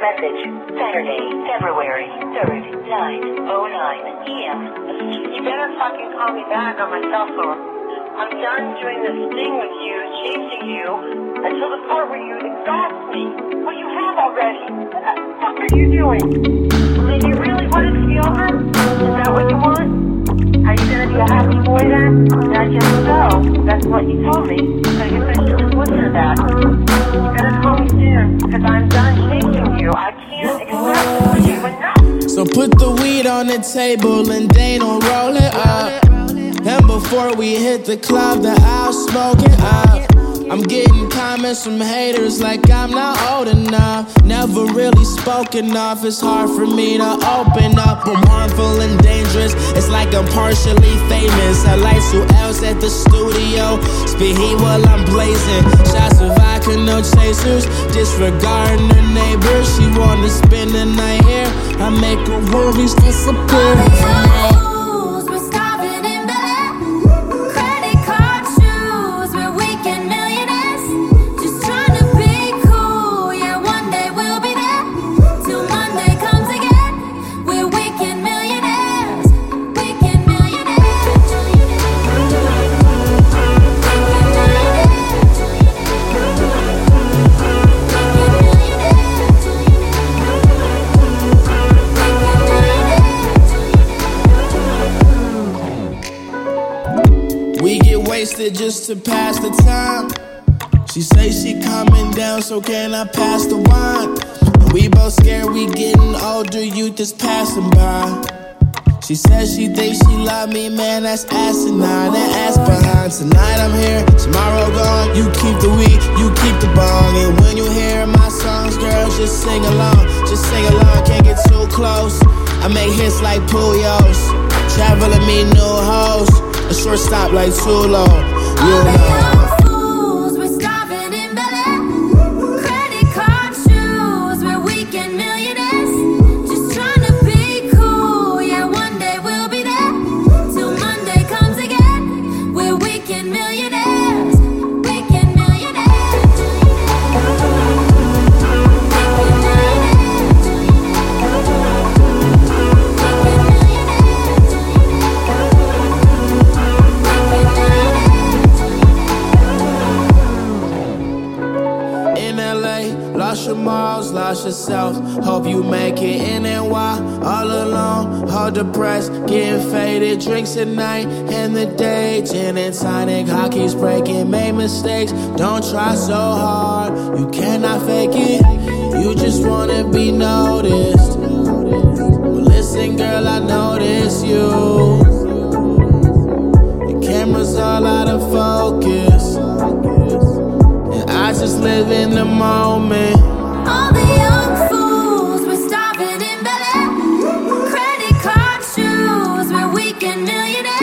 message. Saturday, February 3rd, 9.09 p.m. You better fucking call me back on my cell phone. I'm done doing this thing with you, chasing you, until the part where you exhaust me. Well, you have already. Uh, what the fuck are you doing? I mean, you really want it to be over? Is that what you want? Are you gonna be a happy boy then? I just know. That's what you told me. So I guess I should listen to that. You better call me soon, because I'm done put the weed on the table and they don't roll it up. And before we hit the club, the smoke it up. I'm getting comments from haters like I'm not old enough. Never really spoken off, it's hard for me to open up. I'm harmful and dangerous, it's like I'm partially famous. I light who else at the studio, spit heat while I'm blazing. Shots of vodka, no chasers, disregarding her neighbors. She wanna spend the night here, I make her worries disappear. Just to pass the time. She say she coming down, so can I pass the wine? We both scared we getting older, youth is passing by. She says she thinks she love me, man, that's asinine and ass behind. Tonight I'm here, tomorrow gone. You keep the weed, you keep the bong. And when you hear my songs, girl, just sing along, just sing along. Can't get too close. I make hits like Pujols, traveling me new hoes. A short stop like Tulo, you know. Lost your morals, lost yourself. Hope you make it in and NY. All alone, all depressed, getting faded. Drinks at night and the day. Gin and tonic, hockey's breaking, made mistakes. Don't try so hard, you cannot fake it. You just wanna be noticed. Well, listen, girl, I notice you. The camera's all out of focus. And I just live in the moment millionaire